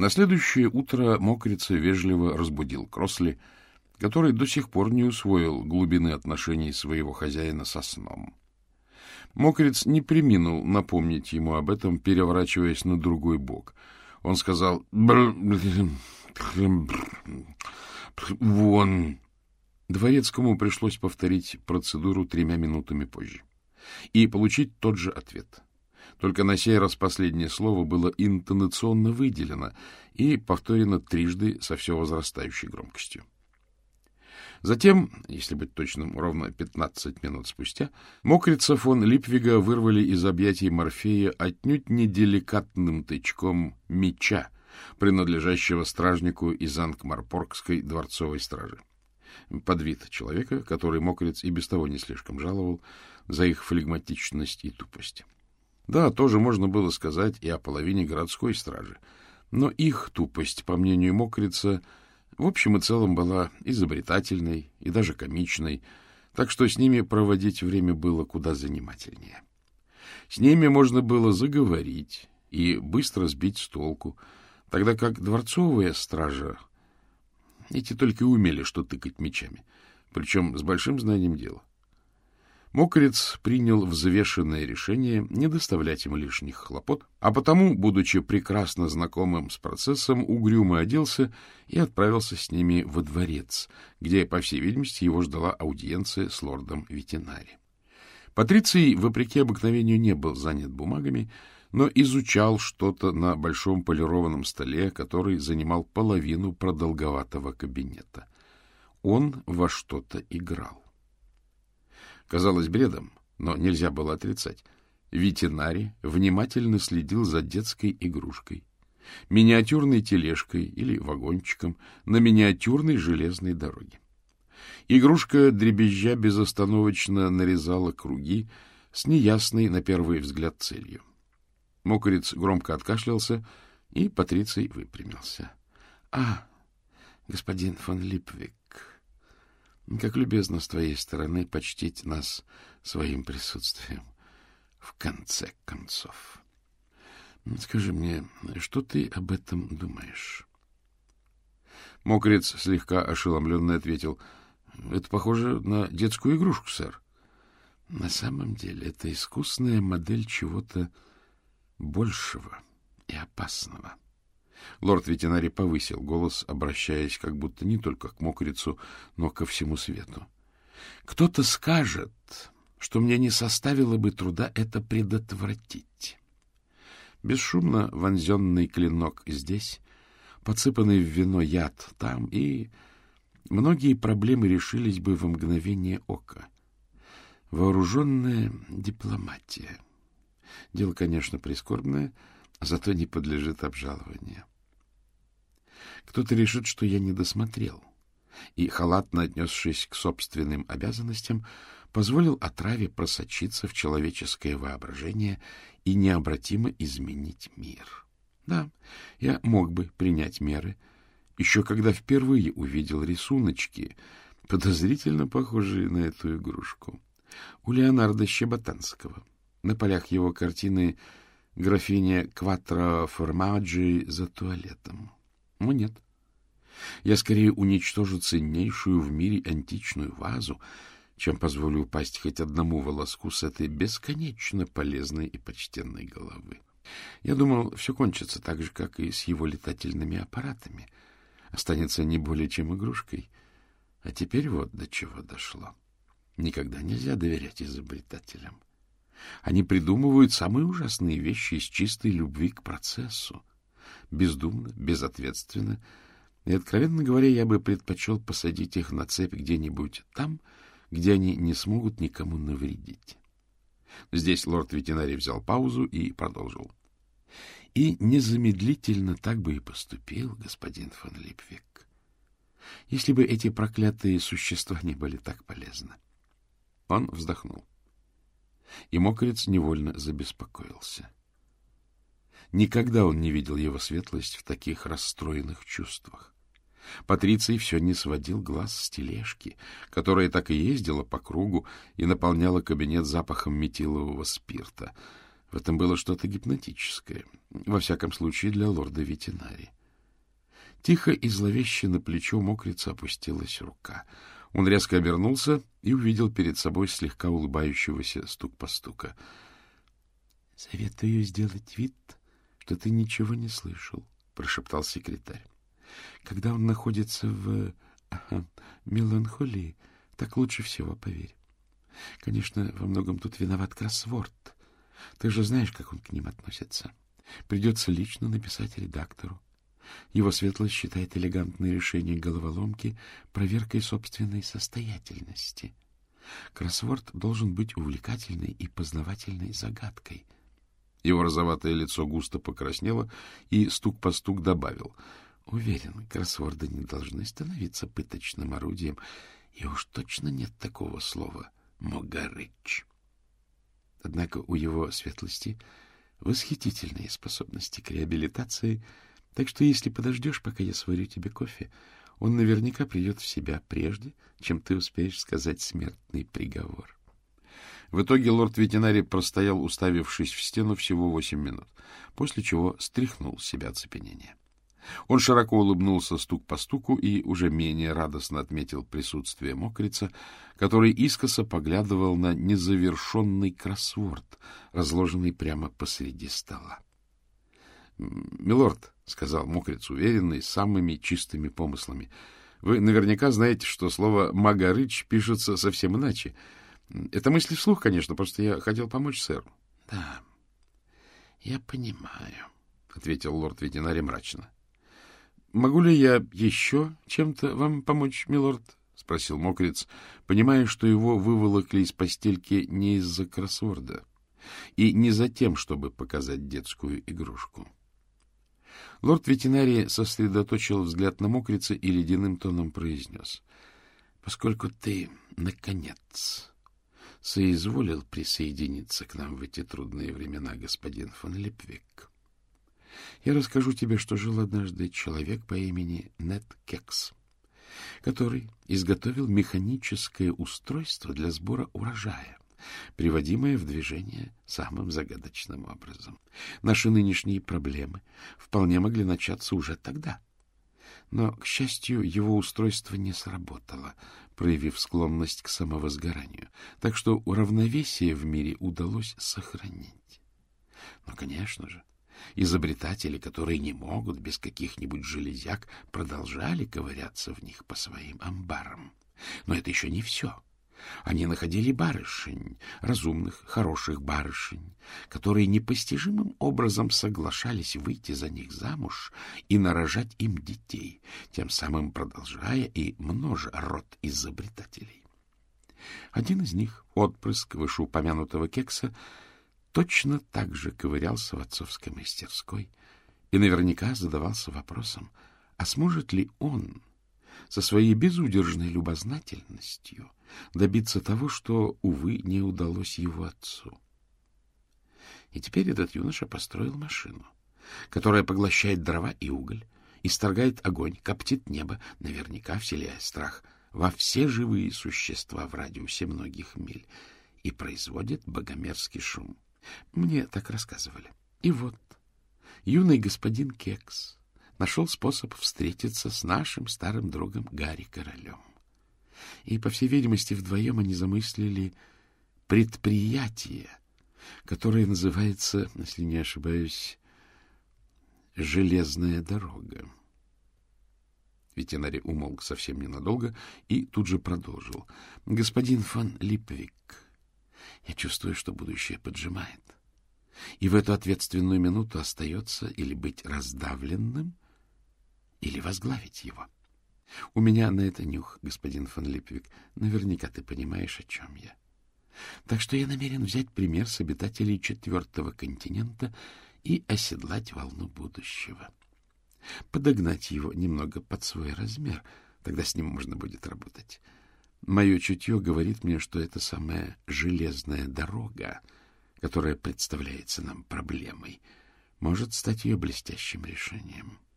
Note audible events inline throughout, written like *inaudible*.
На следующее утро мокрица вежливо разбудил Кросли, который до сих пор не усвоил глубины отношений своего хозяина со сном. Мокриц не приминул напомнить ему об этом, переворачиваясь на другой бок. Он сказал «Вон!» Дворецкому пришлось повторить процедуру тремя минутами позже и получить тот же ответ. Только на сей раз последнее слово было интонационно выделено и повторено трижды со все возрастающей громкостью. Затем, если быть точным, ровно 15 минут спустя, мокрица фон Липвига вырвали из объятий Морфея отнюдь не деликатным тычком меча, принадлежащего стражнику из Ангмарпоргской дворцовой стражи. Под вид человека, который мокрец и без того не слишком жаловал за их флегматичность и тупость. Да, тоже можно было сказать и о половине городской стражи, но их тупость, по мнению мокрица, в общем и целом была изобретательной и даже комичной, так что с ними проводить время было куда занимательнее. С ними можно было заговорить и быстро сбить с толку, тогда как дворцовая стража, эти только умели что тыкать мечами, причем с большим знанием дела. Мокрец принял взвешенное решение не доставлять ему лишних хлопот, а потому, будучи прекрасно знакомым с процессом, угрюмо оделся и отправился с ними во дворец, где, по всей видимости, его ждала аудиенция с лордом Ветинари. Патриций, вопреки обыкновению, не был занят бумагами, но изучал что-то на большом полированном столе, который занимал половину продолговатого кабинета. Он во что-то играл. Казалось бредом, но нельзя было отрицать. Ветеринарий внимательно следил за детской игрушкой, миниатюрной тележкой или вагончиком на миниатюрной железной дороге. Игрушка дребезжа безостановочно нарезала круги с неясной на первый взгляд целью. Мокрец громко откашлялся, и Патриций выпрямился. — А, господин фон Липвик, как любезно с твоей стороны почтить нас своим присутствием. В конце концов. Скажи мне, что ты об этом думаешь? Мокрец слегка ошеломленно ответил. — Это похоже на детскую игрушку, сэр. На самом деле это искусная модель чего-то большего и опасного. — Лорд-ветеринарий повысил голос, обращаясь как будто не только к мокрицу, но ко всему свету. — Кто-то скажет, что мне не составило бы труда это предотвратить. Бесшумно вонзенный клинок здесь, подсыпанный в вино яд там, и многие проблемы решились бы в мгновение ока. Вооруженная дипломатия. Дело, конечно, прискорбное, зато не подлежит обжалованию. Кто-то решит, что я не досмотрел, и, халатно отнесшись к собственным обязанностям, позволил отраве просочиться в человеческое воображение и необратимо изменить мир. Да, я мог бы принять меры, еще когда впервые увидел рисуночки, подозрительно похожие на эту игрушку, у Леонардо Щеботанского. На полях его картины «Графиня Кватро Формаджи за туалетом». Ну, нет. Я скорее уничтожу ценнейшую в мире античную вазу, чем позволю упасть хоть одному волоску с этой бесконечно полезной и почтенной головы. Я думал, все кончится так же, как и с его летательными аппаратами. Останется не более чем игрушкой. А теперь вот до чего дошло. Никогда нельзя доверять изобретателям. Они придумывают самые ужасные вещи из чистой любви к процессу бездумно, безответственно, и, откровенно говоря, я бы предпочел посадить их на цепь где-нибудь там, где они не смогут никому навредить. Здесь лорд-ветеринарий взял паузу и продолжил. И незамедлительно так бы и поступил господин фон Липвик, если бы эти проклятые существа не были так полезны. Он вздохнул. И мокрец невольно забеспокоился. — Никогда он не видел его светлость в таких расстроенных чувствах. Патриций все не сводил глаз с тележки, которая так и ездила по кругу и наполняла кабинет запахом метилового спирта. В этом было что-то гипнотическое, во всяком случае для лорда Ветинари. Тихо и зловеще на плечо мокрица опустилась рука. Он резко обернулся и увидел перед собой слегка улыбающегося стук-постука. — Советую сделать вид, что ты ничего не слышал, — прошептал секретарь. — Когда он находится в ага, меланхолии, так лучше всего, поверь. Конечно, во многом тут виноват кроссворд. Ты же знаешь, как он к ним относится. Придется лично написать редактору. Его светлость считает элегантное решение головоломки проверкой собственной состоятельности. Кроссворд должен быть увлекательной и познавательной загадкой. Его розоватое лицо густо покраснело, и стук по стук добавил. Уверен, кроссворды не должны становиться пыточным орудием, и уж точно нет такого слова «могарыч». Однако у его светлости восхитительные способности к реабилитации — так что если подождешь, пока я сварю тебе кофе, он наверняка придет в себя прежде, чем ты успеешь сказать смертный приговор. В итоге лорд-ветеринарий простоял, уставившись в стену, всего восемь минут, после чего стряхнул с себя оцепенение. Он широко улыбнулся стук по стуку и уже менее радостно отметил присутствие мокрица, который искоса поглядывал на незавершенный кроссворд, разложенный прямо посреди стола. — Милорд, — сказал мокрец уверенный, самыми чистыми помыслами. — Вы наверняка знаете, что слово «магарыч» пишется совсем иначе. Это мысли вслух, конечно, просто я хотел помочь сэру. — Да, я понимаю, — ответил лорд-ветеринарий мрачно. — Могу ли я еще чем-то вам помочь, милорд? — спросил мокрец, понимая, что его выволокли из постельки не из-за кроссворда и не за тем, чтобы показать детскую игрушку. — Лорд-ветеринарий сосредоточил взгляд на мокрице и ледяным тоном произнес. — Поскольку ты, наконец, соизволил присоединиться к нам в эти трудные времена, господин фон Липвик, я расскажу тебе, что жил однажды человек по имени Нед Кекс, который изготовил механическое устройство для сбора урожая приводимое в движение самым загадочным образом. Наши нынешние проблемы вполне могли начаться уже тогда. Но, к счастью, его устройство не сработало, проявив склонность к самовозгоранию, так что равновесие в мире удалось сохранить. Но, конечно же, изобретатели, которые не могут без каких-нибудь железяк, продолжали ковыряться в них по своим амбарам. Но это еще не все. Они находили барышень, разумных, хороших барышень, которые непостижимым образом соглашались выйти за них замуж и нарожать им детей, тем самым продолжая и множа род изобретателей. Один из них, отпрыск вышеупомянутого кекса, точно так же ковырялся в отцовской мастерской и наверняка задавался вопросом, а сможет ли он со своей безудержной любознательностью добиться того, что, увы, не удалось его отцу. И теперь этот юноша построил машину, которая поглощает дрова и уголь, исторгает огонь, коптит небо, наверняка вселяя страх во все живые существа в радиусе многих миль, и производит богомерзкий шум. Мне так рассказывали. И вот юный господин Кекс нашел способ встретиться с нашим старым другом Гарри Королем. И, по всей видимости, вдвоем они замыслили предприятие, которое называется, если не ошибаюсь, «Железная дорога». Ветеринарий умолк совсем ненадолго и тут же продолжил. — Господин фон Липвик, я чувствую, что будущее поджимает. И в эту ответственную минуту остается или быть раздавленным, или возглавить его. У меня на это нюх, господин фон Липвик. Наверняка ты понимаешь, о чем я. Так что я намерен взять пример с обитателей четвертого континента и оседлать волну будущего. Подогнать его немного под свой размер, тогда с ним можно будет работать. Мое чутье говорит мне, что это самая железная дорога, которая представляется нам проблемой, может стать ее блестящим решением. —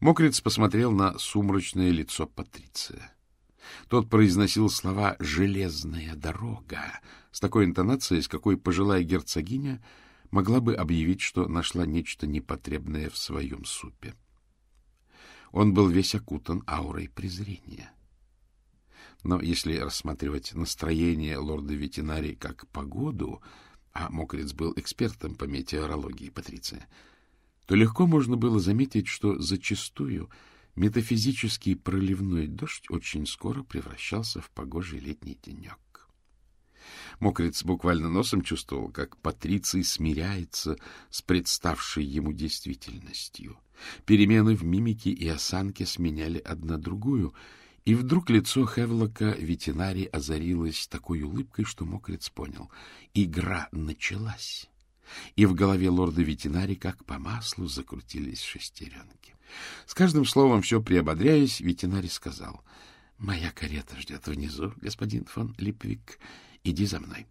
Мокриц посмотрел на сумрачное лицо Патриция. Тот произносил слова «железная дорога» с такой интонацией, с какой пожилая герцогиня могла бы объявить, что нашла нечто непотребное в своем супе. Он был весь окутан аурой презрения. Но если рассматривать настроение лорда ветеринарии как погоду, а Мокриц был экспертом по метеорологии Патриция, то легко можно было заметить, что зачастую метафизический проливной дождь очень скоро превращался в погожий летний денек. Мокриц буквально носом чувствовал, как Патриций смиряется с представшей ему действительностью. Перемены в мимике и осанке сменяли одна другую, и вдруг лицо Хевлока ветеринари озарилось такой улыбкой, что Мокриц понял — игра началась. И в голове лорда ветеринари, как по маслу, закрутились шестеренки. С каждым словом, все приободряясь, ветеринарий сказал — Моя карета ждет внизу, господин фон Липвик. Иди за мной.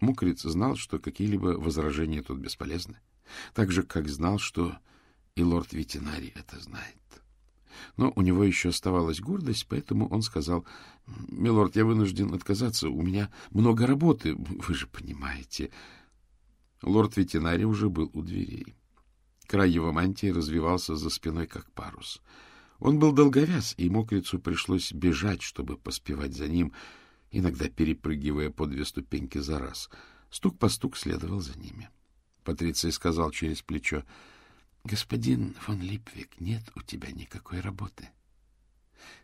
Мукриц знал, что какие-либо возражения тут бесполезны, так же, как знал, что и лорд ветеринарий это знает. Но у него еще оставалась гордость, поэтому он сказал, — Милорд, я вынужден отказаться, у меня много работы, вы же понимаете. Лорд ветеринарий уже был у дверей. Край его мантии развивался за спиной, как парус. Он был долговяз, и мокрицу пришлось бежать, чтобы поспевать за ним, — иногда перепрыгивая по две ступеньки за раз. Стук по стук следовал за ними. Патриций сказал через плечо, — Господин фон Липвик, нет у тебя никакой работы.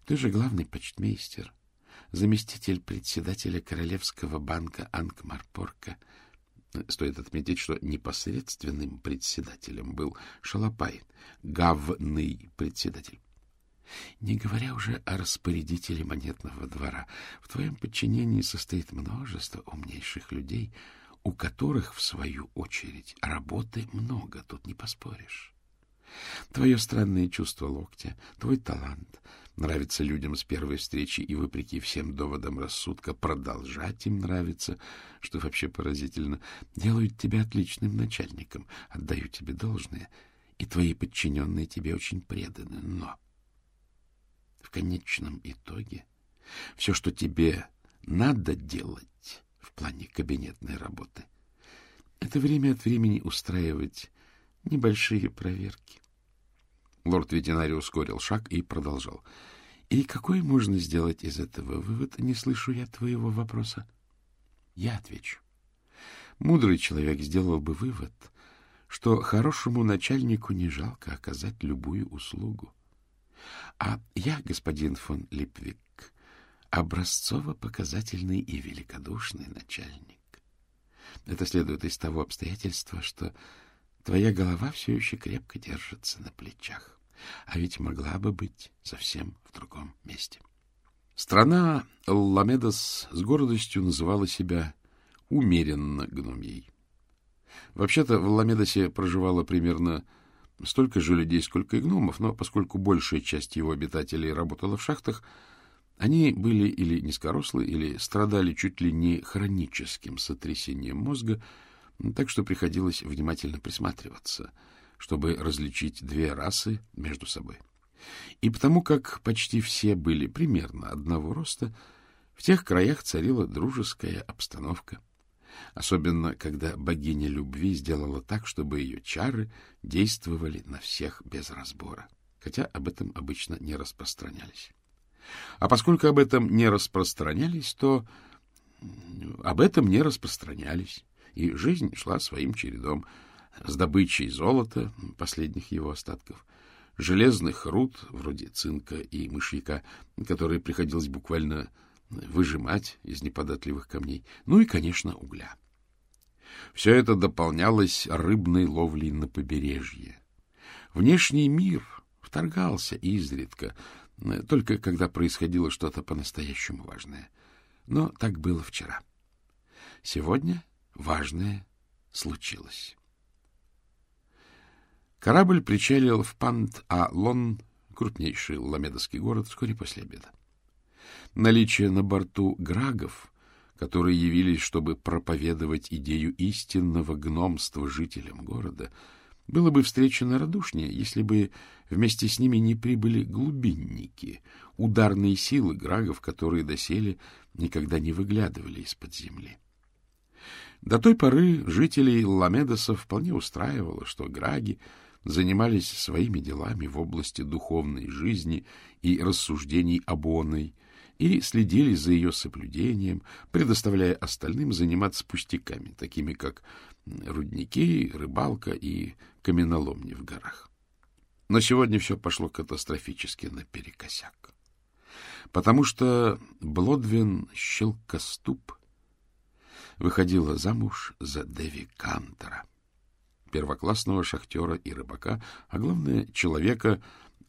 Ты же главный почтмейстер, заместитель председателя Королевского банка Ангмарпорка. Стоит отметить, что непосредственным председателем был Шалопай, гавный председатель. Не говоря уже о распорядителе монетного двора, в твоем подчинении состоит множество умнейших людей, у которых, в свою очередь, работы много, тут не поспоришь. Твое странное чувство локтя, твой талант нравится людям с первой встречи, и, вопреки всем доводам рассудка, продолжать им нравится, что вообще поразительно, делают тебя отличным начальником, отдаю тебе должное, и твои подчиненные тебе очень преданы, но в конечном итоге все, что тебе надо делать в плане кабинетной работы, это время от времени устраивать небольшие проверки. Лорд ветеринарий ускорил шаг и продолжал. И какой можно сделать из этого вывод? Не слышу я твоего вопроса. Я отвечу. Мудрый человек сделал бы вывод, что хорошему начальнику не жалко оказать любую услугу. А я, господин фон Липвик, образцово-показательный и великодушный начальник. Это следует из того обстоятельства, что твоя голова все еще крепко держится на плечах, а ведь могла бы быть совсем в другом месте. Страна Ламедос с гордостью называла себя умеренно гномьей. Вообще-то в Ламедосе проживало примерно столько же людей, сколько и гномов, но поскольку большая часть его обитателей работала в шахтах, они были или низкорослые, или страдали чуть ли не хроническим сотрясением мозга, так что приходилось внимательно присматриваться, чтобы различить две расы между собой. И потому как почти все были примерно одного роста, в тех краях царила дружеская обстановка — особенно когда богиня любви сделала так, чтобы ее чары действовали на всех без разбора, хотя об этом обычно не распространялись. А поскольку об этом не распространялись, то об этом не распространялись, и жизнь шла своим чередом с добычей золота, последних его остатков, железных руд, вроде цинка и мышьяка, которые приходилось буквально выжимать из неподатливых камней, ну и, конечно, угля. Все это дополнялось рыбной ловлей на побережье. Внешний мир вторгался изредка, только когда происходило что-то по-настоящему важное. Но так было вчера. Сегодня важное случилось. Корабль причалил в Пант-А-Лон, крупнейший ламедовский город, вскоре после обеда. Наличие на борту грагов, которые явились, чтобы проповедовать идею истинного гномства жителям города, было бы встречено радушнее, если бы вместе с ними не прибыли глубинники, ударные силы грагов, которые доселе никогда не выглядывали из-под земли. До той поры жителей Ламедоса вполне устраивало, что граги занимались своими делами в области духовной жизни и рассуждений об оной, и следили за ее соблюдением, предоставляя остальным заниматься пустяками, такими как рудники, рыбалка и каменоломни в горах. Но сегодня все пошло катастрофически наперекосяк. Потому что Блодвин Щелкоступ выходила замуж за Дэви Кантера, первоклассного шахтера и рыбака, а главное, человека,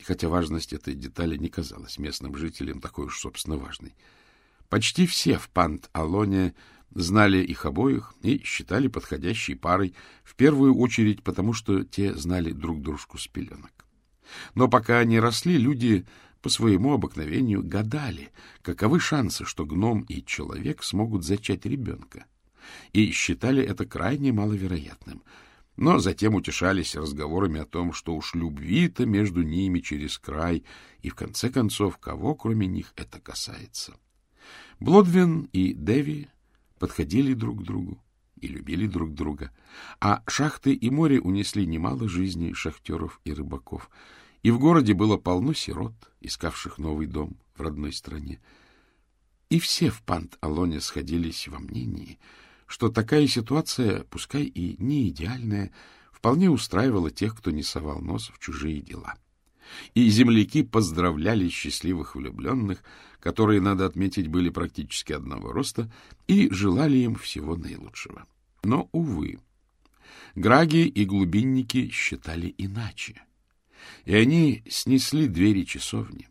хотя важность этой детали не казалась местным жителям такой уж, собственно, важной. Почти все в Пант-Алоне знали их обоих и считали подходящей парой, в первую очередь потому, что те знали друг дружку с пеленок. Но пока они росли, люди по своему обыкновению гадали, каковы шансы, что гном и человек смогут зачать ребенка, и считали это крайне маловероятным — но затем утешались разговорами о том, что уж любви-то между ними через край, и в конце концов, кого кроме них это касается. Блодвин и Деви подходили друг к другу и любили друг друга, а шахты и море унесли немало жизней шахтеров и рыбаков, и в городе было полно сирот, искавших новый дом в родной стране. И все в Пант-Алоне сходились во мнении — что такая ситуация, пускай и не идеальная, вполне устраивала тех, кто не совал нос в чужие дела. И земляки поздравляли счастливых влюбленных, которые, надо отметить, были практически одного роста, и желали им всего наилучшего. Но, увы, граги и глубинники считали иначе, и они снесли двери часовни.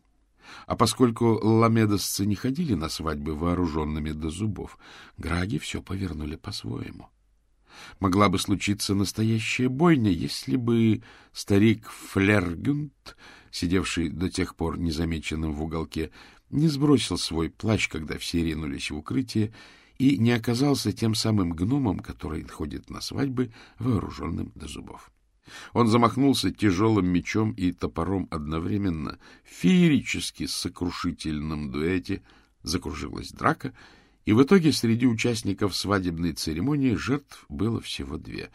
А поскольку ламедосцы не ходили на свадьбы вооруженными до зубов, граги все повернули по-своему. Могла бы случиться настоящая бойня, если бы старик Флергюнт, сидевший до тех пор незамеченным в уголке, не сбросил свой плащ, когда все ринулись в укрытие, и не оказался тем самым гномом, который ходит на свадьбы вооруженным до зубов. Он замахнулся тяжелым мечом и топором одновременно. В феерически сокрушительном дуэте закружилась драка, и в итоге среди участников свадебной церемонии жертв было всего две.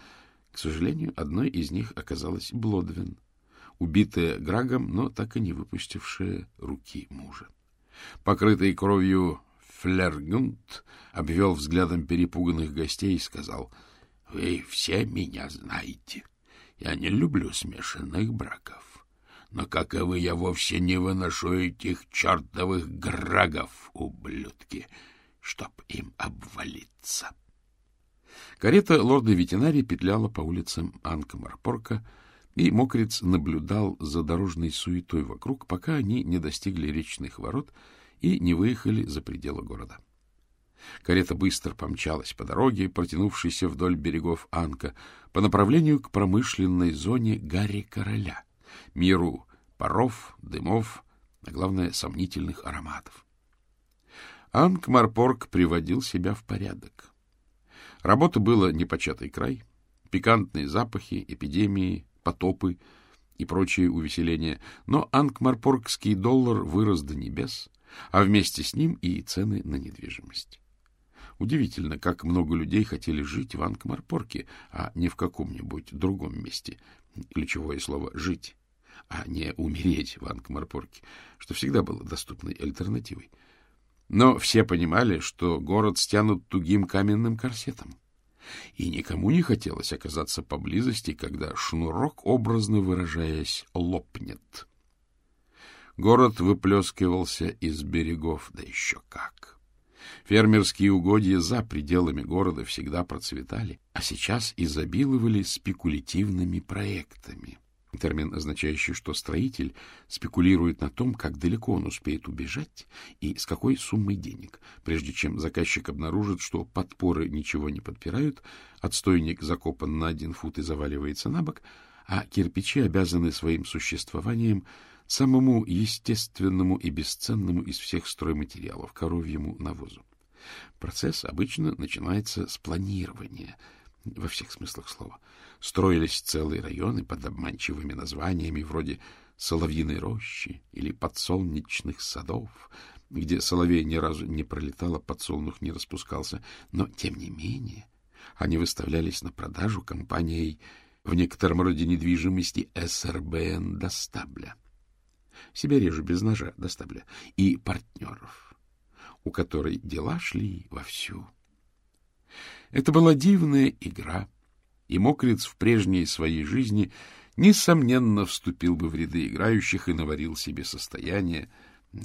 К сожалению, одной из них оказалась Блодвин, убитая Грагом, но так и не выпустившая руки мужа. Покрытый кровью Флергюнт обвел взглядом перепуганных гостей и сказал, — Вы все меня знаете. — я не люблю смешанных браков. Но, как и вы, я вовсе не выношу этих чертовых грагов, ублюдки, чтоб им обвалиться. Карета лорда ветеринария петляла по улицам Анкмарпорка, и мокрец наблюдал за дорожной суетой вокруг, пока они не достигли речных ворот и не выехали за пределы города. Карета быстро помчалась по дороге, протянувшейся вдоль берегов Анка, по направлению к промышленной зоне Гарри Короля, миру паров, дымов, а главное, сомнительных ароматов. Анк Марпорг приводил себя в порядок. Работа была непочатый край, пикантные запахи, эпидемии, потопы и прочие увеселения, но анкмарпоргский доллар вырос до небес, а вместе с ним и цены на недвижимость. Удивительно, как много людей хотели жить в Анкмарпорке, а не в каком-нибудь другом месте. Ключевое слово «жить», а не умереть в Анкмарпорке, что всегда было доступной альтернативой. Но все понимали, что город стянут тугим каменным корсетом. И никому не хотелось оказаться поблизости, когда шнурок, образно выражаясь, лопнет. Город выплескивался из берегов, да еще как! Фермерские угодья за пределами города всегда процветали, а сейчас изобиловали спекулятивными проектами. Термин, означающий, что строитель спекулирует на том, как далеко он успеет убежать и с какой суммой денег, прежде чем заказчик обнаружит, что подпоры ничего не подпирают, отстойник закопан на один фут и заваливается на бок, а кирпичи обязаны своим существованием самому естественному и бесценному из всех стройматериалов — коровьему навозу. Процесс обычно начинается с планирования, во всех смыслах слова. Строились целые районы под обманчивыми названиями вроде «Соловьиной рощи» или «Подсолнечных садов», где соловей ни разу не пролетал, а подсолнух не распускался. Но, тем не менее, они выставлялись на продажу компанией в некотором роде недвижимости СРБН Достабля. Себя режу без ножа Достабля. И партнеров, у которой дела шли вовсю. Это была дивная игра, и Мокриц в прежней своей жизни несомненно вступил бы в ряды играющих и наварил себе состояние,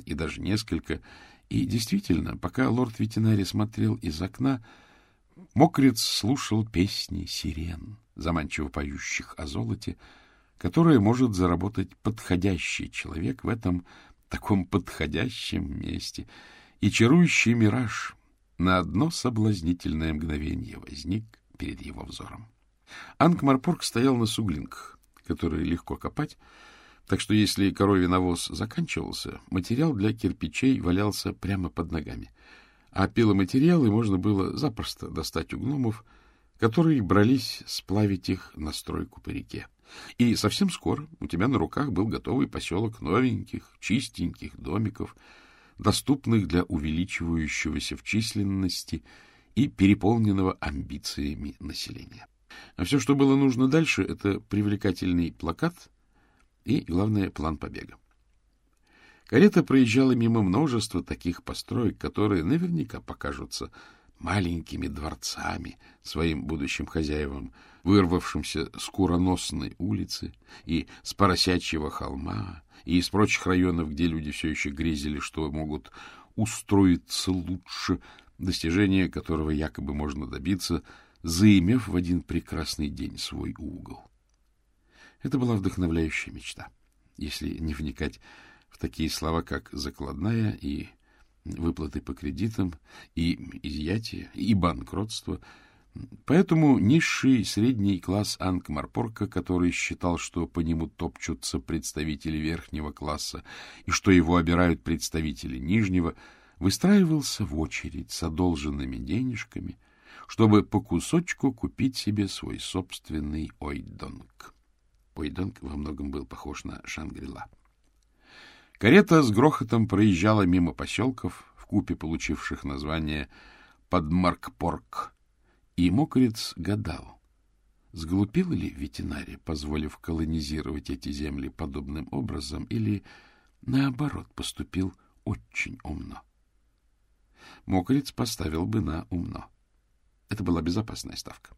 и даже несколько. И действительно, пока лорд-ветеринарий смотрел из окна, Мокриц слушал песни сирен, заманчиво поющих о золоте, которое может заработать подходящий человек в этом таком подходящем месте, и чарующий мираж на одно соблазнительное мгновение возник перед его взором. Анкмарпорг стоял на суглинках, которые легко копать, так что если коровий навоз заканчивался, материал для кирпичей валялся прямо под ногами, а пиломатериалы можно было запросто достать у гномов, которые брались сплавить их на стройку по реке. И совсем скоро у тебя на руках был готовый поселок новеньких, чистеньких домиков, доступных для увеличивающегося в численности и переполненного амбициями населения. А все, что было нужно дальше, это привлекательный плакат и, главное, план побега. Карета проезжала мимо множества таких построек, которые наверняка покажутся маленькими дворцами своим будущим хозяевам, вырвавшимся с куроносной улицы и с поросячьего холма, и из прочих районов, где люди все еще грезили, что могут устроиться лучше, достижение которого якобы можно добиться, заимев в один прекрасный день свой угол. Это была вдохновляющая мечта, если не вникать в такие слова, как «закладная» и «выплаты по кредитам», и «изъятие», и «банкротство», Поэтому низший средний класс Анкмарпорка, который считал, что по нему топчутся представители верхнего класса и что его обирают представители нижнего, выстраивался в очередь с одолженными денежками, чтобы по кусочку купить себе свой собственный ойдонг. Ойдонг во многом был похож на Шангрила. Карета с грохотом проезжала мимо поселков, в купе получивших название Подмаркпорк, и Мокрец гадал, сглупил ли ветеринарий, позволив колонизировать эти земли подобным образом, или, наоборот, поступил очень умно. Мокрец поставил бы на умно. Это была безопасная ставка.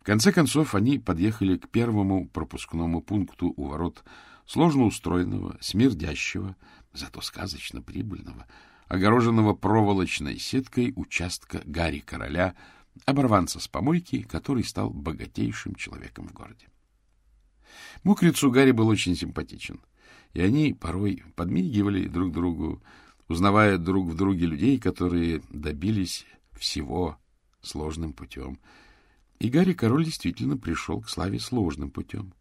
В конце концов, они подъехали к первому пропускному пункту у ворот сложно устроенного, смердящего, зато сказочно прибыльного, огороженного проволочной сеткой участка Гарри Короля, оборванца с помойки, который стал богатейшим человеком в городе. Мокрицу Гарри был очень симпатичен, и они порой подмигивали друг другу, узнавая друг в друге людей, которые добились всего сложным путем. И Гарри Король действительно пришел к славе сложным путем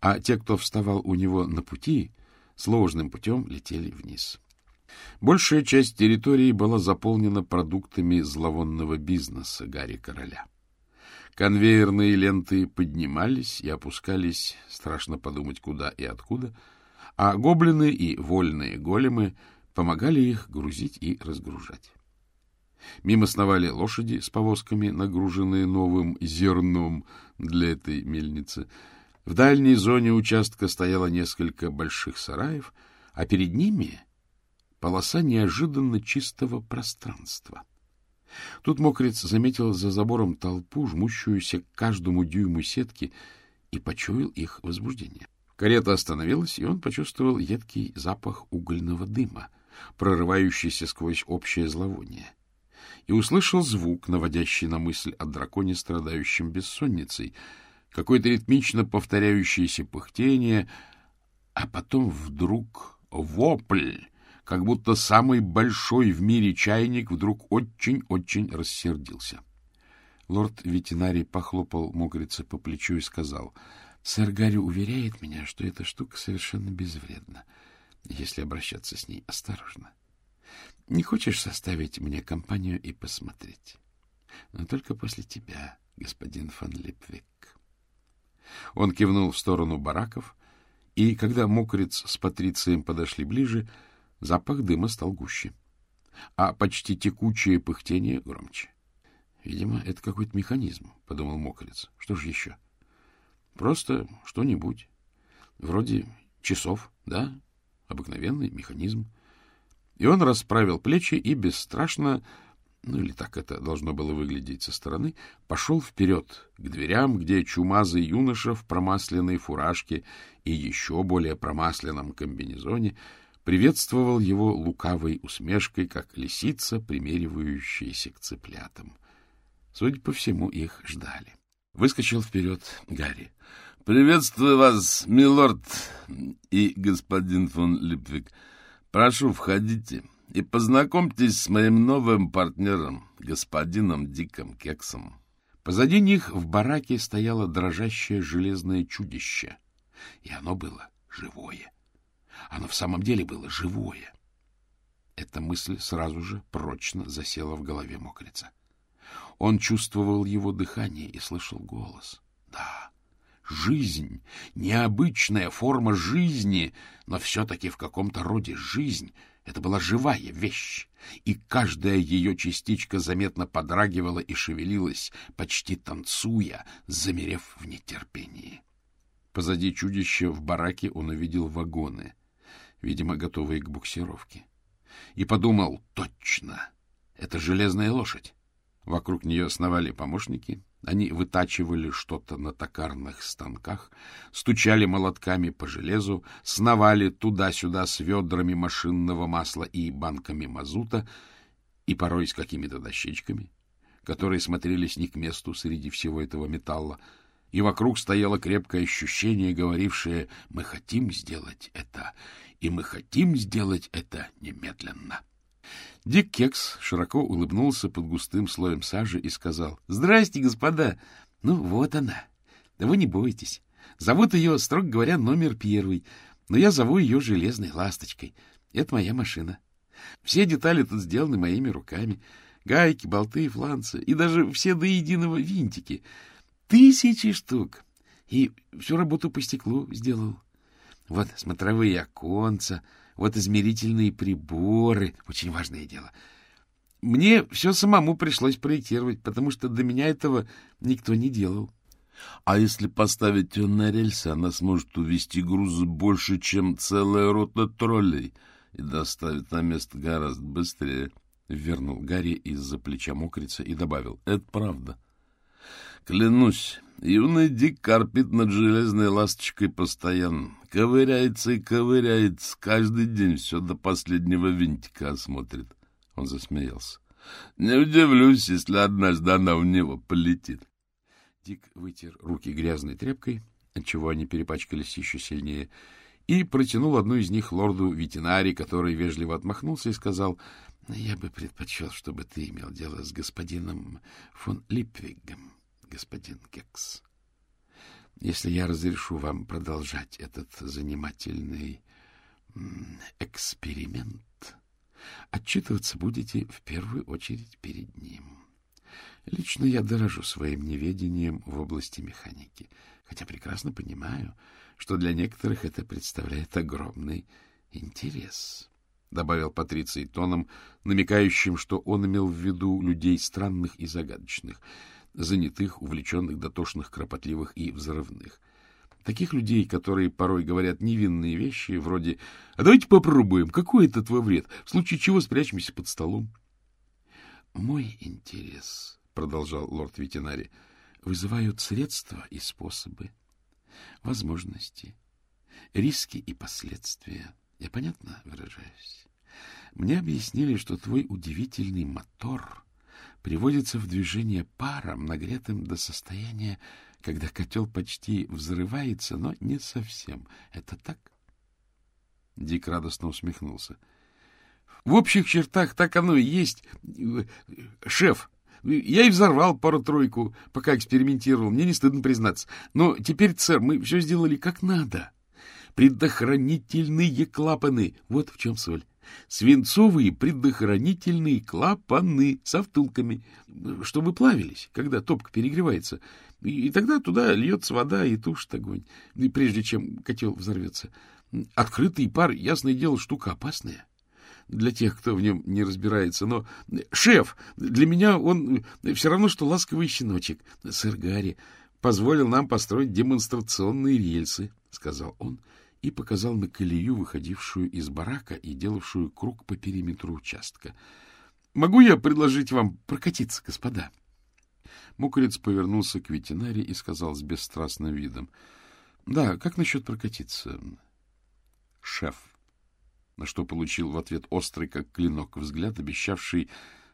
а те, кто вставал у него на пути, сложным путем летели вниз. Большая часть территории была заполнена продуктами зловонного бизнеса Гарри Короля. Конвейерные ленты поднимались и опускались, страшно подумать, куда и откуда, а гоблины и вольные големы помогали их грузить и разгружать. Мимо сновали лошади с повозками, нагруженные новым зерном для этой мельницы — в дальней зоне участка стояло несколько больших сараев, а перед ними полоса неожиданно чистого пространства. Тут мокрец заметил за забором толпу, жмущуюся к каждому дюйму сетки, и почуял их возбуждение. Карета остановилась, и он почувствовал едкий запах угольного дыма, прорывающийся сквозь общее зловоние, и услышал звук, наводящий на мысль о драконе, страдающем бессонницей — какое-то ритмично повторяющееся пыхтение, а потом вдруг вопль, как будто самый большой в мире чайник вдруг очень-очень рассердился. Лорд-ветеринарий похлопал мокрица по плечу и сказал, — Сэр Гарри уверяет меня, что эта штука совершенно безвредна, если обращаться с ней осторожно. Не хочешь составить мне компанию и посмотреть? Но только после тебя, господин фон Липвик. Он кивнул в сторону бараков, и когда мокрец с Патрицием подошли ближе, запах дыма стал гуще, а почти текучее пыхтение громче. — Видимо, это какой-то механизм, — подумал мокрец. — Что же еще? Просто что-нибудь. Вроде часов, да? Обыкновенный механизм. И он расправил плечи и бесстрашно, ну или так это должно было выглядеть со стороны, пошел вперед, к дверям, где чумазый юноша в промасленной фуражке и еще более промасленном комбинезоне приветствовал его лукавой усмешкой, как лисица, примеривающаяся к цыплятам. Судя по всему, их ждали. Выскочил вперед Гарри. — Приветствую вас, милорд и господин фон Липвик. Прошу, входите и познакомьтесь с моим новым партнером, господином Диком Кексом. Позади них в бараке стояло дрожащее железное чудище, и оно было живое. Оно в самом деле было живое. Эта мысль сразу же прочно засела в голове мокрица. Он чувствовал его дыхание и слышал голос. Да, жизнь, необычная форма жизни, но все-таки в каком-то роде жизнь. Это была живая вещь, и каждая ее частичка заметно подрагивала и шевелилась, почти танцуя, замерев в нетерпении. Позади чудища в бараке он увидел вагоны, видимо, готовые к буксировке, и подумал, точно, это железная лошадь. Вокруг нее сновали помощники. Они вытачивали что-то на токарных станках, стучали молотками по железу, сновали туда-сюда с ведрами машинного масла и банками мазута, и порой с какими-то дощечками, которые смотрелись не к месту среди всего этого металла, и вокруг стояло крепкое ощущение, говорившее «Мы хотим сделать это, и мы хотим сделать это немедленно». Дик Кекс широко улыбнулся под густым слоем сажи и сказал, — Здрасте, господа! Ну, вот она. Да вы не бойтесь. Зовут ее, строго говоря, номер первый, но я зову ее железной ласточкой. Это моя машина. Все детали тут сделаны моими руками. Гайки, болты, фланцы и даже все до единого винтики. Тысячи штук. И всю работу по стеклу сделал. Вот смотровые оконца — вот измерительные приборы. Очень важное дело. Мне все самому пришлось проектировать, потому что до меня этого никто не делал. А если поставить ее на рельсы, она сможет увезти грузы больше, чем целая рота троллей, и доставит на место гораздо быстрее. Вернул Гарри из-за плеча мокрица и добавил. — Это правда. Клянусь, юный Дик карпит над железной ласточкой постоянно. Ковыряется и ковыряется, каждый день все до последнего винтика осмотрит. Он засмеялся. Не удивлюсь, если однажды она в него полетит. Дик вытер руки грязной тряпкой, отчего они перепачкались еще сильнее, и протянул одну из них лорду ветеринари, который вежливо отмахнулся и сказал, — Я бы предпочел, чтобы ты имел дело с господином фон Липвигом господин Кекс. Если я разрешу вам продолжать этот занимательный эксперимент, отчитываться будете в первую очередь перед ним. Лично я дорожу своим неведением в области механики, хотя прекрасно понимаю, что для некоторых это представляет огромный интерес, — добавил Патриций тоном, намекающим, что он имел в виду людей странных и загадочных — занятых, увлеченных, дотошных, кропотливых и взрывных. Таких людей, которые порой говорят невинные вещи, вроде «А давайте попробуем, какой это твой вред, в случае чего спрячемся под столом». «Мой интерес», — продолжал лорд ветеринари, — «вызывают средства и способы, возможности, риски и последствия. Я понятно выражаюсь? Мне объяснили, что твой удивительный мотор — приводится в движение паром, нагретым до состояния, когда котел почти взрывается, но не совсем. Это так? Дик радостно усмехнулся. — В общих чертах так оно и есть. Шеф, я и взорвал пару-тройку, пока экспериментировал, мне не стыдно признаться. Но теперь, сэр, мы все сделали как надо. Предохранительные клапаны, вот в чем соль свинцовые предохранительные клапаны со втулками, чтобы плавились, когда топка перегревается. И тогда туда льется вода и тушит огонь, и прежде чем котел взорвется. Открытый пар, ясное дело, штука опасная для тех, кто в нем не разбирается. Но шеф, для меня он все равно, что ласковый щеночек. Сэр Гарри, позволил нам построить демонстрационные рельсы, — сказал он и показал на колею, выходившую из барака и делавшую круг по периметру участка. — Могу я предложить вам прокатиться, господа? Мокрец повернулся к ветеринаре и сказал с бесстрастным видом. — Да, как насчет прокатиться? — Шеф. На что получил в ответ острый, как клинок, взгляд, обещавший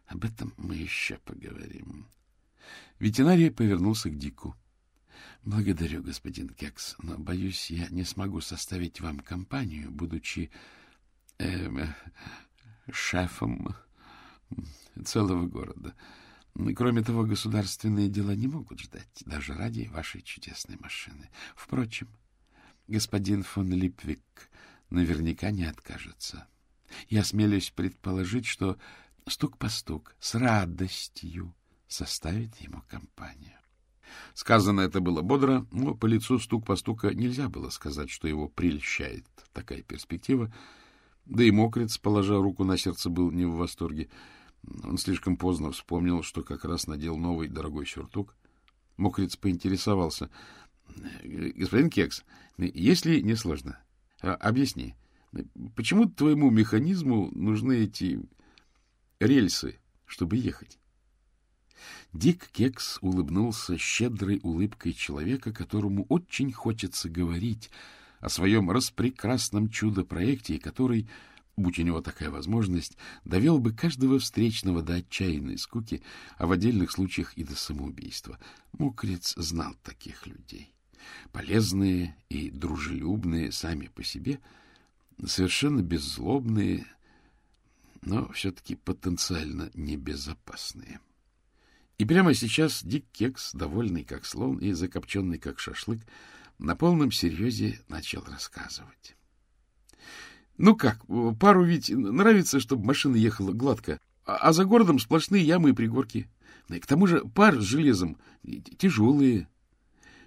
об этом мы еще поговорим. Ветеринарий повернулся к Дику. — Благодарю, господин Кекс, но, боюсь, я не смогу составить вам компанию, будучи э, шефом целого города. Кроме того, государственные дела не могут ждать, даже ради вашей чудесной машины. Впрочем, господин фон Липвик наверняка не откажется. Я смелюсь предположить, что стук по стук, с радостью составит ему компанию. Сказано это было бодро, но по лицу стук по стука нельзя было сказать, что его прельщает такая перспектива. Да и мокрец, положа руку на сердце, был не в восторге. Он слишком поздно вспомнил, что как раз надел новый дорогой сюртук. Мокрец поинтересовался. — Господин Кекс, если не сложно, а, объясни, почему твоему механизму нужны эти рельсы, чтобы ехать. Дик Кекс улыбнулся щедрой улыбкой человека, которому очень хочется говорить о своем распрекрасном чудо-проекте, который, будь у него такая возможность, довел бы каждого встречного до отчаянной скуки, а в отдельных случаях и до самоубийства. Мокрец знал таких людей. Полезные и дружелюбные сами по себе, совершенно беззлобные, но все-таки потенциально небезопасные. И прямо сейчас Дик Кекс, довольный как слон и закопченный как шашлык, на полном серьезе начал рассказывать. Ну как, пару ведь нравится, чтобы машина ехала гладко, а, а за городом сплошные ямы и пригорки. И к тому же пар с железом тяжелые,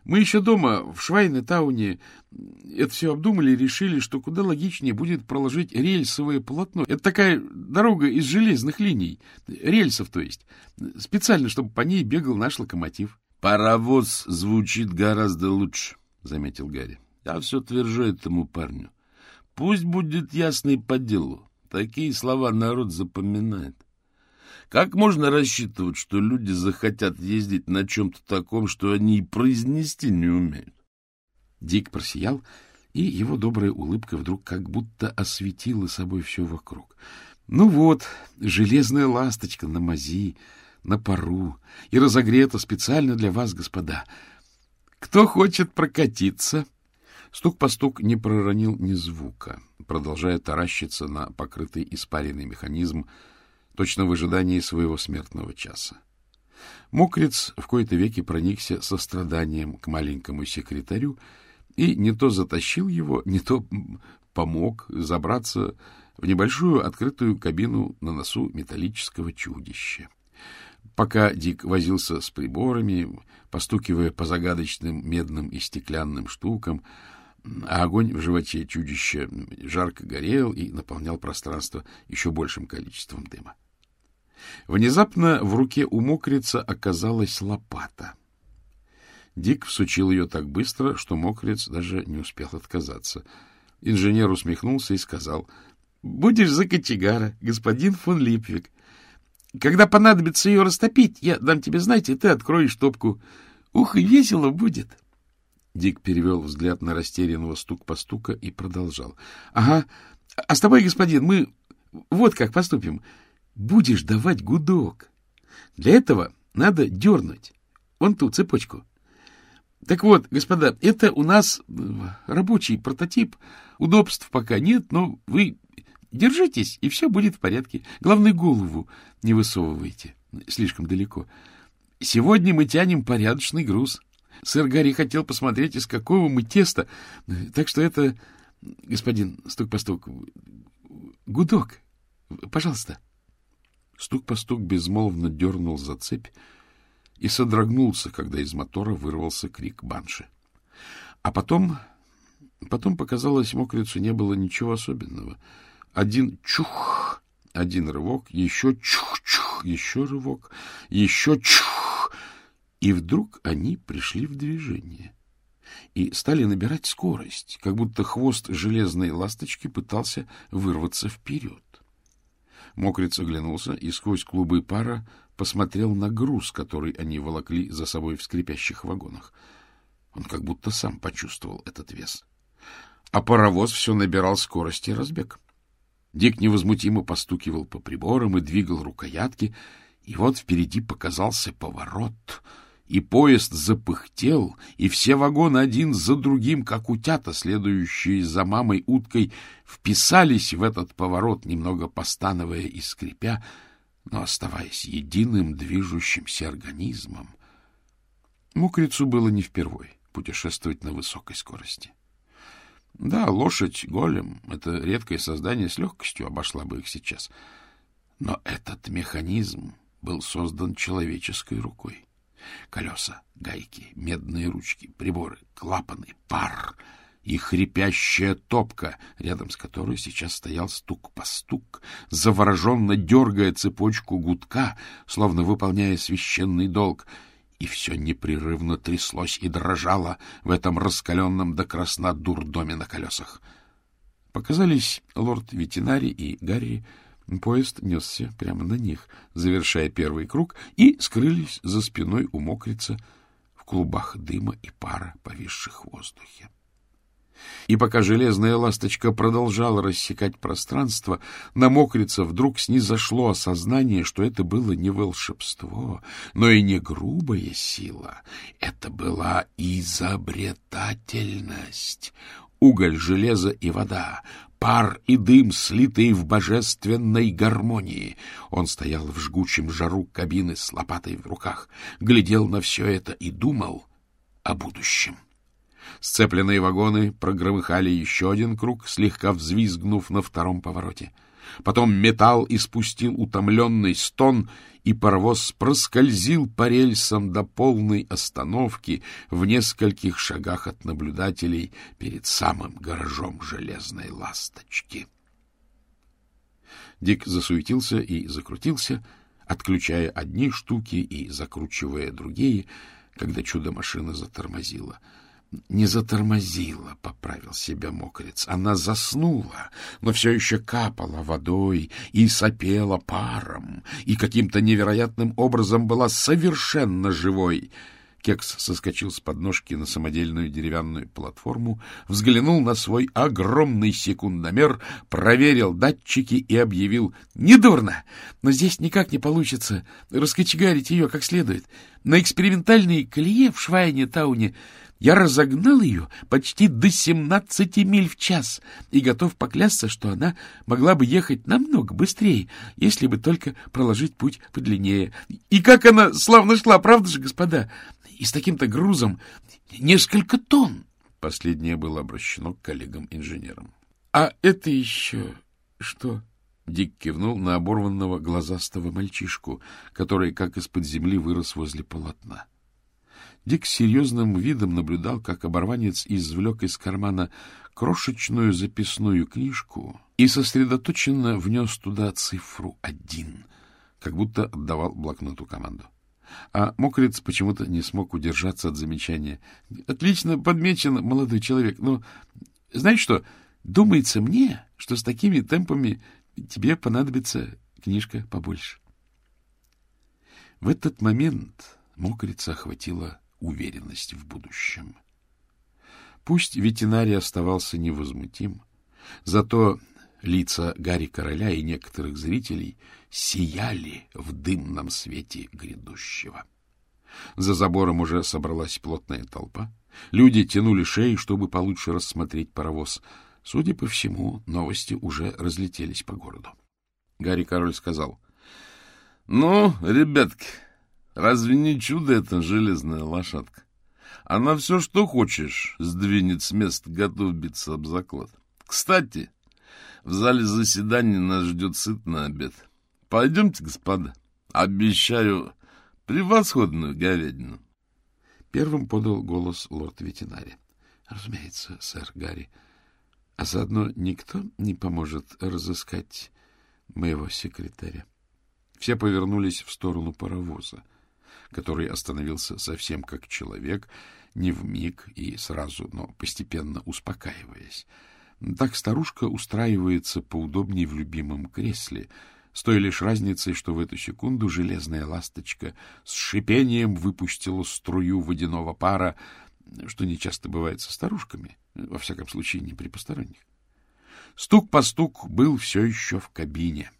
мы еще дома, в Швайне-тауне, это все обдумали и решили, что куда логичнее будет проложить рельсовое полотно. Это такая дорога из железных линий, рельсов, то есть, специально, чтобы по ней бегал наш локомотив. — Паровоз звучит гораздо лучше, — заметил Гарри. — Я все твержу этому парню. Пусть будет ясно и по делу. Такие слова народ запоминает. Как можно рассчитывать, что люди захотят ездить на чем-то таком, что они и произнести не умеют? Дик просиял, и его добрая улыбка вдруг как будто осветила собой все вокруг. Ну вот, железная ласточка на мази, на пару, и разогрета специально для вас, господа. Кто хочет прокатиться? Стук по стук не проронил ни звука, продолжая таращиться на покрытый испаренный механизм, точно в ожидании своего смертного часа. Мокрец в кои-то веки проникся состраданием к маленькому секретарю и не то затащил его, не то помог забраться в небольшую открытую кабину на носу металлического чудища. Пока Дик возился с приборами, постукивая по загадочным медным и стеклянным штукам, а огонь в животе чудища жарко горел и наполнял пространство еще большим количеством дыма. Внезапно в руке у мокрица оказалась лопата. Дик всучил ее так быстро, что мокрец даже не успел отказаться. Инженер усмехнулся и сказал, — Будешь за кочегара, господин фон Липвик. Когда понадобится ее растопить, я дам тебе знать, и ты откроешь топку. Ух, и весело будет. Дик перевел взгляд на растерянного стук по стука и продолжал. — Ага, а с тобой, господин, мы вот как поступим. — будешь давать гудок. Для этого надо дернуть вон ту цепочку. Так вот, господа, это у нас рабочий прототип. Удобств пока нет, но вы держитесь, и все будет в порядке. Главное, голову не высовывайте слишком далеко. Сегодня мы тянем порядочный груз. Сэр Гарри хотел посмотреть, из какого мы теста. Так что это, господин стук-постук, гудок. Пожалуйста. — Стук по стук безмолвно дернул за цепь и содрогнулся, когда из мотора вырвался крик банши. А потом... Потом, показалось, мокрицу не было ничего особенного. Один чух, один рывок, еще чух-чух, еще рывок, еще чух. И вдруг они пришли в движение и стали набирать скорость, как будто хвост железной ласточки пытался вырваться вперед. Мокриц оглянулся и сквозь клубы пара посмотрел на груз, который они волокли за собой в скрипящих вагонах. Он как будто сам почувствовал этот вес. А паровоз все набирал скорость и разбег. Дик невозмутимо постукивал по приборам и двигал рукоятки, и вот впереди показался поворот — и поезд запыхтел, и все вагоны один за другим, как утята, следующие за мамой уткой, вписались в этот поворот, немного постановая и скрипя, но оставаясь единым движущимся организмом. Мокрицу было не впервой путешествовать на высокой скорости. Да, лошадь, голем — это редкое создание, с легкостью обошла бы их сейчас. Но этот механизм был создан человеческой рукой. Колеса, гайки, медные ручки, приборы, клапаны, пар и хрипящая топка, рядом с которой сейчас стоял стук по стук, завороженно дергая цепочку гудка, словно выполняя священный долг, и все непрерывно тряслось и дрожало в этом раскаленном до красна дурдоме на колесах. Показались лорд-ветеринарий и Гарри, Поезд несся прямо на них, завершая первый круг, и скрылись за спиной у мокрица в клубах дыма и пара, повисших в воздухе. И пока железная ласточка продолжала рассекать пространство, на мокрица вдруг снизошло осознание, что это было не волшебство, но и не грубая сила. Это была изобретательность. Уголь, железо и вода, пар и дым, слитые в божественной гармонии. Он стоял в жгучем жару кабины с лопатой в руках, глядел на все это и думал о будущем. Сцепленные вагоны прогромыхали еще один круг, слегка взвизгнув на втором повороте. Потом металл испустил утомленный стон, и паровоз проскользил по рельсам до полной остановки в нескольких шагах от наблюдателей перед самым гаражом железной ласточки. Дик засуетился и закрутился, отключая одни штуки и закручивая другие, когда чудо-машина затормозила — не затормозила, — поправил себя мокрец. Она заснула, но все еще капала водой и сопела паром, и каким-то невероятным образом была совершенно живой — Кекс соскочил с подножки на самодельную деревянную платформу, взглянул на свой огромный секундомер, проверил датчики и объявил «Недурно, но здесь никак не получится раскочегарить ее как следует. На экспериментальной колее в Швайне-тауне я разогнал ее почти до 17 миль в час и готов поклясться, что она могла бы ехать намного быстрее, если бы только проложить путь подлиннее. И как она славно шла, правда же, господа? И с таким-то грузом несколько тонн. Последнее было обращено к коллегам-инженерам. — А это еще что? Дик кивнул на оборванного глазастого мальчишку, который, как из-под земли, вырос возле полотна. Дик серьезным видом наблюдал, как оборванец извлек из кармана крошечную записную книжку и сосредоточенно внес туда цифру один, как будто отдавал блокноту команду. А мокрец почему-то не смог удержаться от замечания. — Отлично подмечен, молодой человек, но знаешь что, думается мне, что с такими темпами тебе понадобится книжка побольше. В этот момент мокрица охватила уверенность в будущем. Пусть ветеринарий оставался невозмутим, зато лица Гарри Короля и некоторых зрителей сияли в дымном свете грядущего. За забором уже собралась плотная толпа. Люди тянули шеи, чтобы получше рассмотреть паровоз. Судя по всему, новости уже разлетелись по городу. Гарри Король сказал, — Ну, ребятки, Разве не чудо эта железная лошадка? Она все, что хочешь, сдвинет с места, готов биться об заклад. Кстати, в зале заседания нас ждет сытный обед. Пойдемте, господа. Обещаю превосходную говядину. Первым подал голос лорд-ветеринарий. — Разумеется, сэр Гарри. А заодно никто не поможет разыскать моего секретаря. Все повернулись в сторону паровоза. Который остановился совсем как человек, не в миг и сразу, но постепенно успокаиваясь. Так старушка устраивается поудобнее в любимом кресле, с той лишь разницей, что в эту секунду железная ласточка с шипением выпустила струю водяного пара, что нечасто бывает со старушками, во всяком случае не при посторонних. Стук по стук был все еще в кабине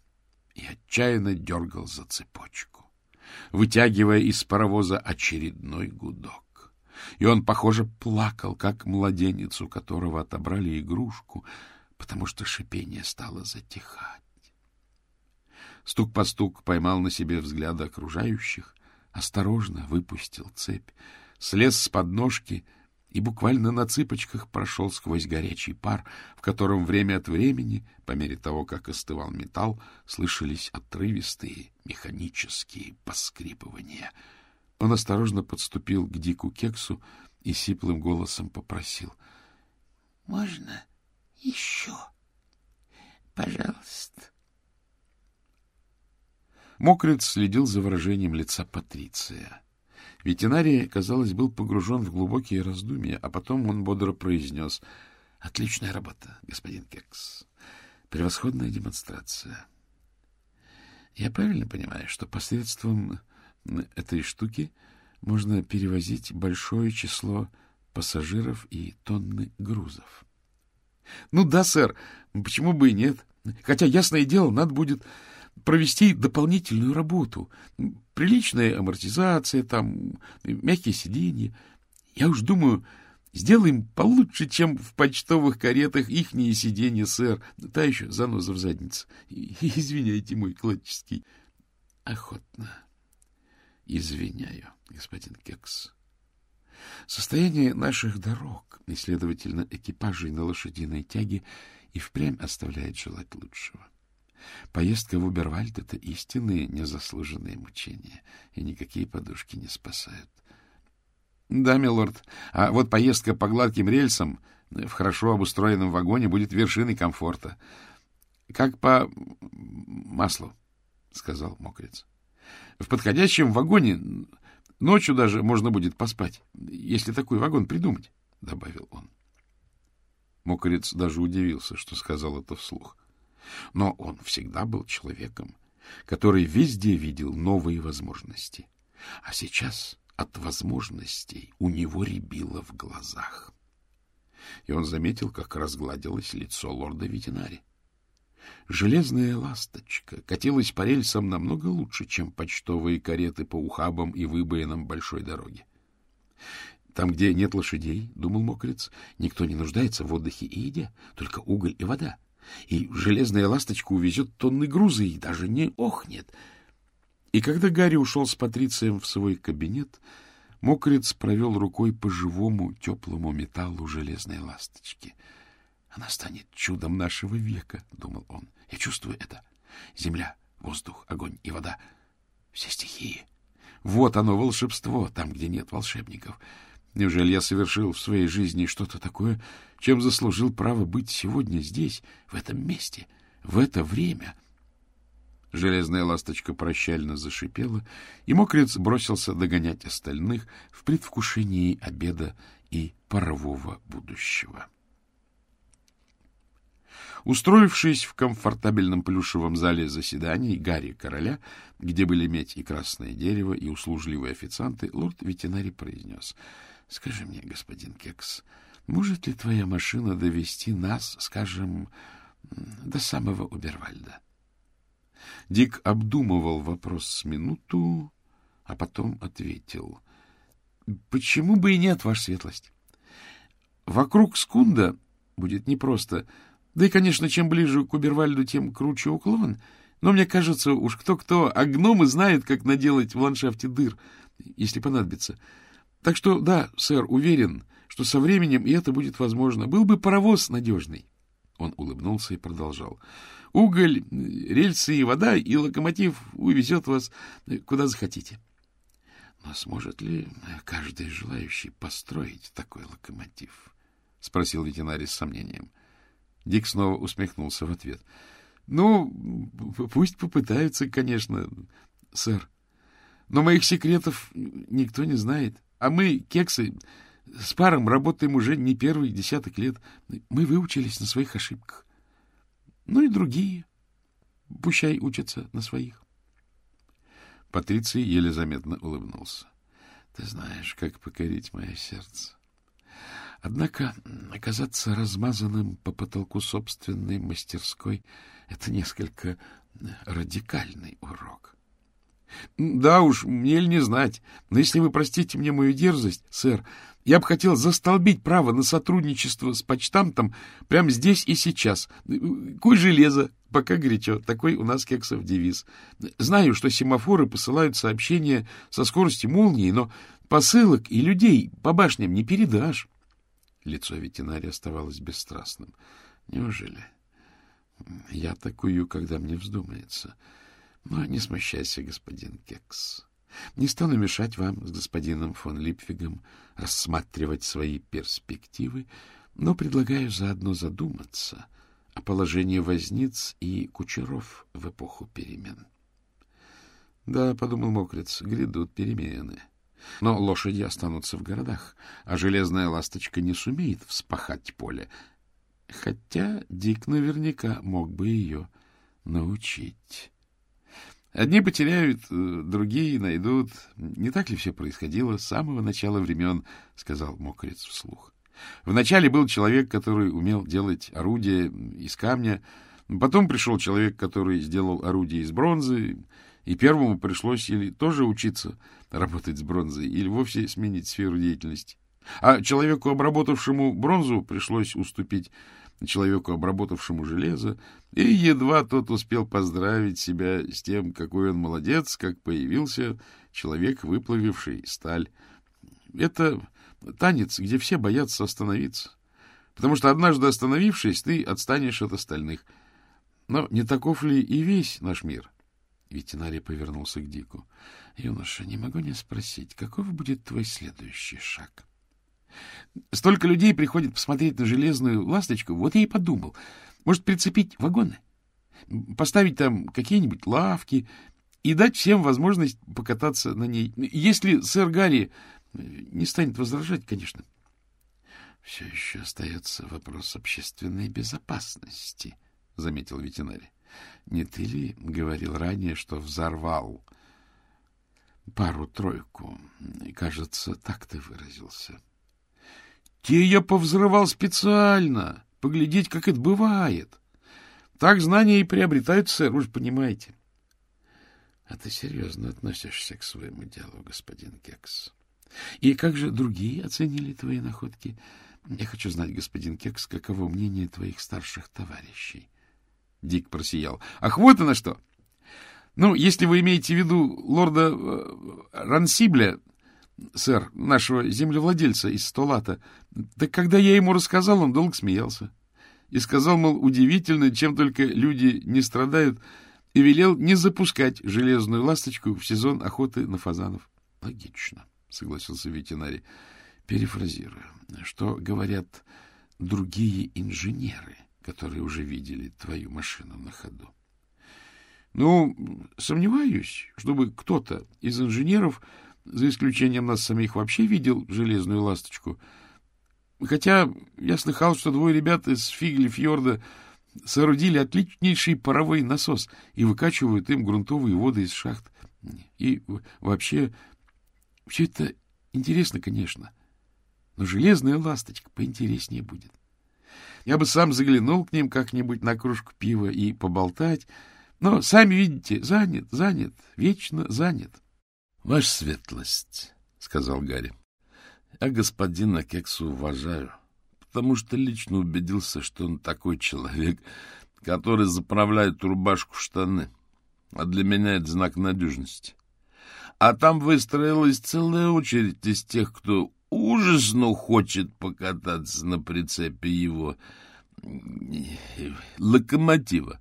и отчаянно дергал за цепочку, вытягивая из паровоза очередной гудок. И он, похоже, плакал, как младенец, у которого отобрали игрушку, потому что шипение стало затихать. Стук по стук поймал на себе взгляды окружающих, осторожно выпустил цепь, слез с подножки и буквально на цыпочках прошел сквозь горячий пар, в котором время от времени, по мере того, как остывал металл, слышались отрывистые механические поскрипывания. Он осторожно подступил к Дику Кексу и сиплым голосом попросил. — Можно еще? Пожалуйста. Мокрец следил за выражением лица Патриция. Ветеринарий, казалось, был погружен в глубокие раздумья, а потом он бодро произнес «Отличная работа, господин Кекс. Превосходная демонстрация. Я правильно понимаю, что посредством этой штуки можно перевозить большое число пассажиров и тонны грузов?» «Ну да, сэр. Почему бы и нет? Хотя, ясное дело, надо будет провести дополнительную работу. Приличная амортизация, там, мягкие сиденья. Я уж думаю, сделаем получше, чем в почтовых каретах ихние сиденья, сэр. Та еще заноза в заднице. *laughs* Извиняйте, мой кладческий. Охотно. Извиняю, господин Кекс. Состояние наших дорог, и, следовательно, экипажей на лошадиной тяге, и впрямь оставляет желать лучшего. Поездка в Убервальд — это истинные незаслуженные мучения, и никакие подушки не спасают. — Да, милорд, а вот поездка по гладким рельсам в хорошо обустроенном вагоне будет вершиной комфорта. — Как по маслу, — сказал мокрец. — В подходящем вагоне ночью даже можно будет поспать, если такой вагон придумать, — добавил он. Мокрец даже удивился, что сказал это вслух. Но он всегда был человеком, который везде видел новые возможности. А сейчас от возможностей у него рябило в глазах. И он заметил, как разгладилось лицо лорда ветеринари. Железная ласточка катилась по рельсам намного лучше, чем почтовые кареты по ухабам и выбоинам большой дороги. Там, где нет лошадей, — думал мокрец, — никто не нуждается в отдыхе и еде, только уголь и вода и железная ласточка увезет тонны груза и даже не охнет. И когда Гарри ушел с Патрицием в свой кабинет, мокрец провел рукой по живому теплому металлу железной ласточки. «Она станет чудом нашего века», — думал он. «Я чувствую это. Земля, воздух, огонь и вода — все стихии. Вот оно, волшебство, там, где нет волшебников». Неужели я совершил в своей жизни что-то такое, чем заслужил право быть сегодня здесь, в этом месте, в это время? Железная ласточка прощально зашипела, и мокрец бросился догонять остальных в предвкушении обеда и парового будущего. Устроившись в комфортабельном плюшевом зале заседаний Гарри Короля, где были медь и красное дерево и услужливые официанты, лорд ветеринарий произнес — Скажи мне, господин Кекс, может ли твоя машина довести нас, скажем, до самого Убервальда? Дик обдумывал вопрос с минуту, а потом ответил. — Почему бы и нет, ваша светлость? Вокруг Скунда будет непросто. Да и, конечно, чем ближе к Убервальду, тем круче уклон. Но мне кажется, уж кто-кто, а гномы знают, как наделать в ландшафте дыр, если понадобится. — так что, да, сэр, уверен, что со временем и это будет возможно. Был бы паровоз надежный. Он улыбнулся и продолжал. Уголь, рельсы и вода, и локомотив увезет вас куда захотите. Но сможет ли каждый желающий построить такой локомотив? — спросил ветеринарий с сомнением. Дик снова усмехнулся в ответ. — Ну, пусть попытаются, конечно, сэр. Но моих секретов никто не знает. А мы, кексы, с паром работаем уже не первый десяток лет. Мы выучились на своих ошибках. Ну и другие. Пущай учатся на своих. Патриций еле заметно улыбнулся. — Ты знаешь, как покорить мое сердце. Однако оказаться размазанным по потолку собственной мастерской — это несколько радикальный урок. — Да уж, мне ли не знать. Но если вы простите мне мою дерзость, сэр, я бы хотел застолбить право на сотрудничество с почтамтом прямо здесь и сейчас. Куй железо, пока горячо. Такой у нас кексов девиз. Знаю, что семафоры посылают сообщения со скоростью молнии, но посылок и людей по башням не передашь. Лицо ветеринария оставалось бесстрастным. Неужели? Я такую, когда мне вздумается. Но не смущайся, господин Кекс. Не стану мешать вам с господином фон Липфигом рассматривать свои перспективы, но предлагаю заодно задуматься о положении возниц и кучеров в эпоху перемен. — Да, — подумал Мокрец, — грядут перемены. Но лошади останутся в городах, а железная ласточка не сумеет вспахать поле. Хотя Дик наверняка мог бы ее научить. Одни потеряют, э, другие найдут. Не так ли все происходило с самого начала времен, — сказал Мокрец вслух. Вначале был человек, который умел делать орудия из камня, потом пришел человек, который сделал орудие из бронзы, и первому пришлось или тоже учиться работать с бронзой, или вовсе сменить сферу деятельности. А человеку, обработавшему бронзу, пришлось уступить человеку, обработавшему железо, и едва тот успел поздравить себя с тем, какой он молодец, как появился человек, выплавивший сталь. Это танец, где все боятся остановиться, потому что однажды остановившись, ты отстанешь от остальных. Но не таков ли и весь наш мир? Ветеринарий повернулся к Дику. — Юноша, не могу не спросить, каков будет твой следующий шаг? — Столько людей приходит посмотреть на железную ласточку. Вот я и подумал. Может, прицепить вагоны? Поставить там какие-нибудь лавки и дать всем возможность покататься на ней. Если сэр Гарри не станет возражать, конечно. — Все еще остается вопрос общественной безопасности, — заметил ветеринарий. — Не ты ли говорил ранее, что взорвал пару-тройку? Кажется, так ты выразился. — те я повзрывал специально, поглядеть, как это бывает. Так знания и приобретают, сэр, вы понимаете. — А ты серьезно относишься к своему делу, господин Кекс. И как же другие оценили твои находки? Я хочу знать, господин Кекс, каково мнение твоих старших товарищей. Дик просиял. — Ах, вот оно что! Ну, если вы имеете в виду лорда э, Рансибля, сэр, нашего землевладельца из Столата. Так когда я ему рассказал, он долго смеялся. И сказал, мол, удивительно, чем только люди не страдают, и велел не запускать железную ласточку в сезон охоты на фазанов. — Логично, — согласился ветеринарий. — Перефразируя, что говорят другие инженеры, которые уже видели твою машину на ходу? — Ну, сомневаюсь, чтобы кто-то из инженеров за исключением нас самих, вообще видел железную ласточку. Хотя я слыхал, что двое ребят из Фигли-Фьорда соорудили отличнейший паровой насос и выкачивают им грунтовые воды из шахт. И вообще, все это интересно, конечно, но железная ласточка поинтереснее будет. Я бы сам заглянул к ним как-нибудь на кружку пива и поболтать, но, сами видите, занят, занят, вечно занят. — Ваша светлость, — сказал Гарри, — я господина Кексу уважаю, потому что лично убедился, что он такой человек, который заправляет рубашку в штаны, а для меня это знак надежности. А там выстроилась целая очередь из тех, кто ужасно хочет покататься на прицепе его локомотива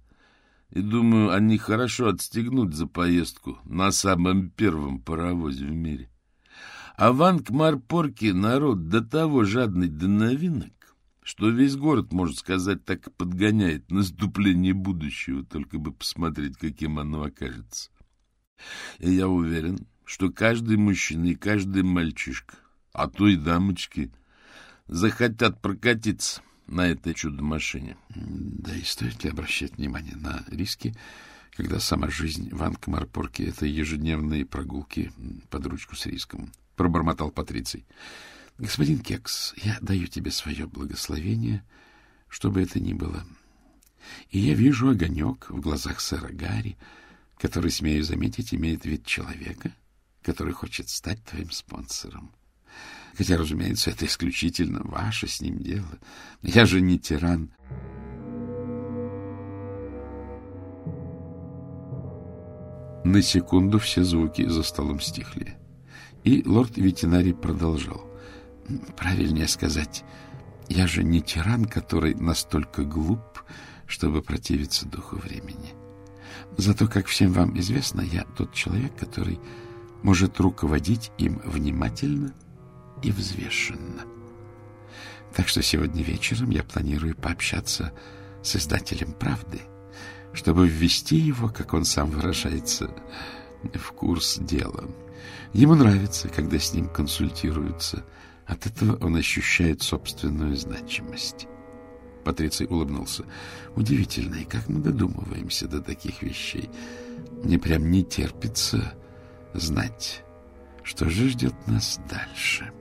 и думаю, они хорошо отстегнут за поездку на самом первом паровозе в мире. А в Ангмарпорке народ до того жадный до новинок, что весь город, можно сказать, так подгоняет наступление будущего, только бы посмотреть, каким оно окажется. И я уверен, что каждый мужчина и каждый мальчишка, а то и дамочки, захотят прокатиться на этой чудо-машине. Да и стоит ли обращать внимание на риски, когда сама жизнь в Анкмарпорке — это ежедневные прогулки под ручку с риском? — пробормотал Патриций. — Господин Кекс, я даю тебе свое благословение, что бы это ни было. И я вижу огонек в глазах сэра Гарри, который, смею заметить, имеет вид человека, который хочет стать твоим спонсором. Хотя, разумеется, это исключительно ваше с ним дело. Я же не тиран. На секунду все звуки за столом стихли. И лорд ветеринарий продолжал. Правильнее сказать, я же не тиран, который настолько глуп, чтобы противиться духу времени. Зато, как всем вам известно, я тот человек, который может руководить им внимательно и взвешенно. Так что сегодня вечером я планирую пообщаться с издателем «Правды», чтобы ввести его, как он сам выражается, в курс дела. Ему нравится, когда с ним консультируются. От этого он ощущает собственную значимость. Патриций улыбнулся. Удивительно, и как мы додумываемся до таких вещей. Мне прям не терпится знать, что же ждет нас дальше. —